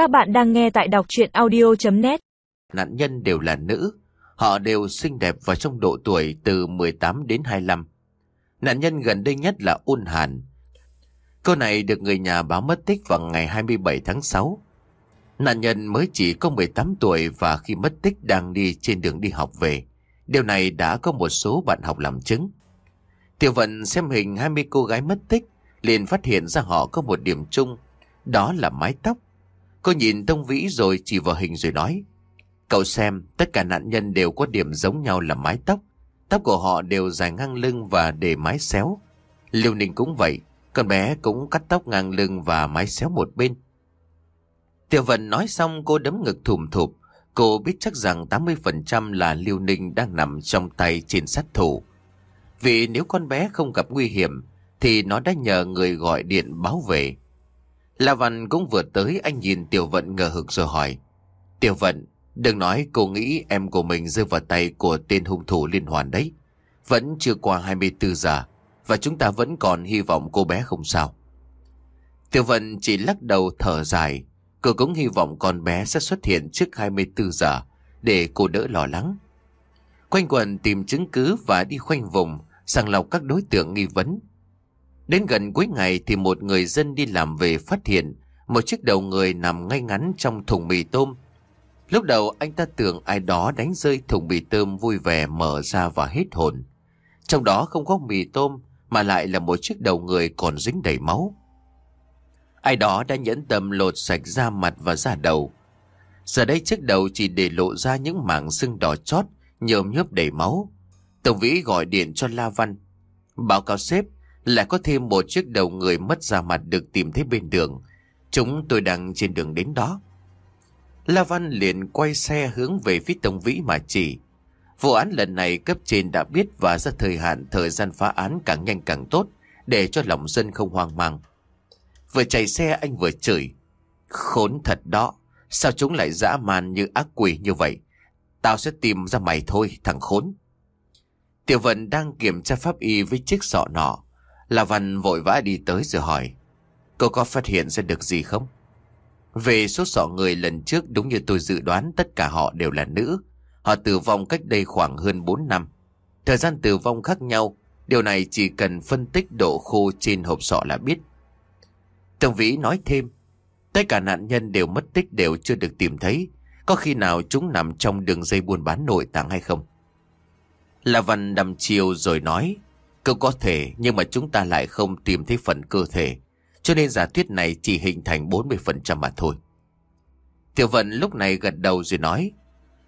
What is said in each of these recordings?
Các bạn đang nghe tại đọc chuyện audio.net Nạn nhân đều là nữ, họ đều xinh đẹp và trong độ tuổi từ 18 đến 25. Nạn nhân gần đây nhất là un Hàn. Cô này được người nhà báo mất tích vào ngày 27 tháng 6. Nạn nhân mới chỉ có 18 tuổi và khi mất tích đang đi trên đường đi học về. Điều này đã có một số bạn học làm chứng. Tiểu vận xem hình 20 cô gái mất tích, liền phát hiện ra họ có một điểm chung, đó là mái tóc. Cô nhìn tông Vĩ rồi chỉ vào hình rồi nói. Cậu xem, tất cả nạn nhân đều có điểm giống nhau là mái tóc. Tóc của họ đều dài ngang lưng và để mái xéo. Liêu Ninh cũng vậy, con bé cũng cắt tóc ngang lưng và mái xéo một bên. Tiểu Vân nói xong cô đấm ngực thùm thụp. Cô biết chắc rằng 80% là Liêu Ninh đang nằm trong tay trên sát thủ. Vì nếu con bé không gặp nguy hiểm, thì nó đã nhờ người gọi điện báo về. La Văn cũng vừa tới anh nhìn Tiểu Vận ngờ hực rồi hỏi. Tiểu Vận, đừng nói cô nghĩ em của mình rơi vào tay của tên hung thủ liên hoàn đấy. Vẫn chưa qua 24 giờ và chúng ta vẫn còn hy vọng cô bé không sao. Tiểu Vận chỉ lắc đầu thở dài. Cô cũng hy vọng con bé sẽ xuất hiện trước 24 giờ để cô đỡ lo lắng. Quanh quần tìm chứng cứ và đi khoanh vùng, sàng lọc các đối tượng nghi vấn. Đến gần cuối ngày thì một người dân đi làm về phát hiện một chiếc đầu người nằm ngay ngắn trong thùng mì tôm. Lúc đầu anh ta tưởng ai đó đánh rơi thùng mì tôm vui vẻ mở ra và hết hồn. Trong đó không có mì tôm mà lại là một chiếc đầu người còn dính đầy máu. Ai đó đã nhẫn tâm lột sạch da mặt và da đầu. Giờ đây chiếc đầu chỉ để lộ ra những mảng xương đỏ chót, nhờm nhớp đầy máu. Tổng vĩ gọi điện cho La Văn. Báo cáo sếp, lại có thêm một chiếc đầu người mất da mặt được tìm thấy bên đường. Chúng tôi đang trên đường đến đó. La Văn liền quay xe hướng về phía Tổng Vĩ mà chỉ. Vụ án lần này cấp trên đã biết và ra thời hạn thời gian phá án càng nhanh càng tốt để cho lòng dân không hoang mang. Vừa chạy xe anh vừa chửi. Khốn thật đó, sao chúng lại dã man như ác quỷ như vậy? Tao sẽ tìm ra mày thôi, thằng khốn. Tiểu vận đang kiểm tra pháp y với chiếc sọ nọ. La Văn vội vã đi tới rồi hỏi. Cô có phát hiện ra được gì không? Về số sọ người lần trước đúng như tôi dự đoán tất cả họ đều là nữ. Họ tử vong cách đây khoảng hơn 4 năm. Thời gian tử vong khác nhau, điều này chỉ cần phân tích độ khô trên hộp sọ là biết. Tổng Vĩ nói thêm, tất cả nạn nhân đều mất tích đều chưa được tìm thấy. Có khi nào chúng nằm trong đường dây buôn bán nội tạng hay không? La Văn đầm chiều rồi nói, Cơ có thể, nhưng mà chúng ta lại không tìm thấy phần cơ thể. Cho nên giả thuyết này chỉ hình thành 40% mà thôi. Tiểu vận lúc này gật đầu rồi nói.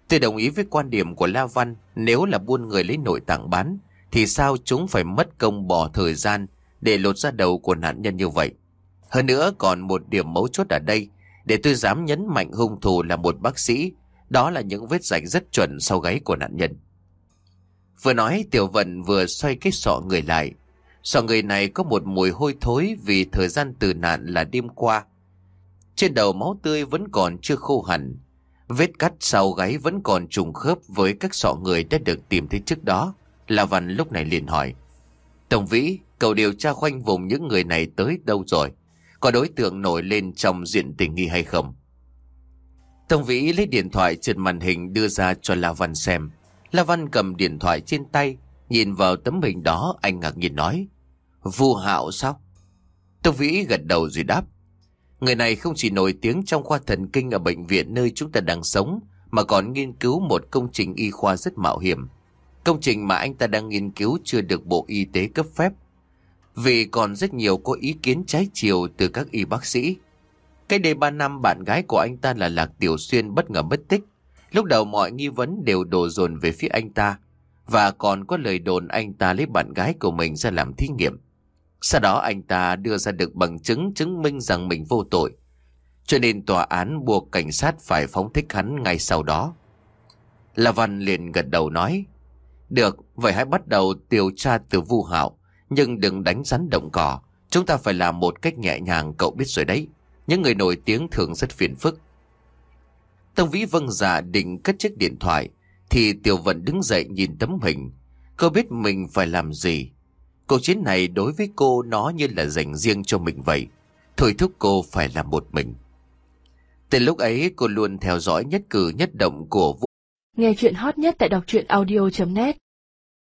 Tôi đồng ý với quan điểm của La Văn. Nếu là buôn người lấy nội tạng bán, thì sao chúng phải mất công bỏ thời gian để lột ra đầu của nạn nhân như vậy. Hơn nữa còn một điểm mấu chốt ở đây, để tôi dám nhấn mạnh hung thủ là một bác sĩ. Đó là những vết rạch rất chuẩn sau gáy của nạn nhân. Vừa nói tiểu vận vừa xoay cái sọ người lại. Sọ người này có một mùi hôi thối vì thời gian từ nạn là đêm qua. Trên đầu máu tươi vẫn còn chưa khô hẳn. Vết cắt sau gáy vẫn còn trùng khớp với các sọ người đã được tìm thấy trước đó. La Văn lúc này liền hỏi. Tổng Vĩ, cậu điều tra khoanh vùng những người này tới đâu rồi? Có đối tượng nổi lên trong diện tình nghi hay không? Tổng Vĩ lấy điện thoại trên màn hình đưa ra cho La Văn xem. La Văn cầm điện thoại trên tay, nhìn vào tấm hình đó anh ngạc nhiên nói. Vu hạo sao? Tông Vĩ gật đầu rồi đáp. Người này không chỉ nổi tiếng trong khoa thần kinh ở bệnh viện nơi chúng ta đang sống, mà còn nghiên cứu một công trình y khoa rất mạo hiểm. Công trình mà anh ta đang nghiên cứu chưa được Bộ Y tế cấp phép. Vì còn rất nhiều có ý kiến trái chiều từ các y bác sĩ. Cách đây 3 năm bạn gái của anh ta là Lạc Tiểu Xuyên bất ngờ mất tích. Lúc đầu mọi nghi vấn đều đổ dồn về phía anh ta và còn có lời đồn anh ta lấy bạn gái của mình ra làm thí nghiệm. Sau đó anh ta đưa ra được bằng chứng chứng minh rằng mình vô tội. Cho nên tòa án buộc cảnh sát phải phóng thích hắn ngay sau đó. La Văn liền gật đầu nói Được, vậy hãy bắt đầu điều tra từ vu hạo Nhưng đừng đánh rắn động cỏ Chúng ta phải làm một cách nhẹ nhàng cậu biết rồi đấy Những người nổi tiếng thường rất phiền phức Tông Vĩ vâng dạ định cất chiếc điện thoại, Thì Tiểu Vận đứng dậy nhìn tấm hình. Cô biết mình phải làm gì. Cuộc chiến này đối với cô nó như là dành riêng cho mình vậy. Thôi thúc cô phải làm một mình. Từ lúc ấy, cô luôn theo dõi nhất cử nhất động của Vũ. Nghe chuyện hot nhất tại đọc truyện audio.net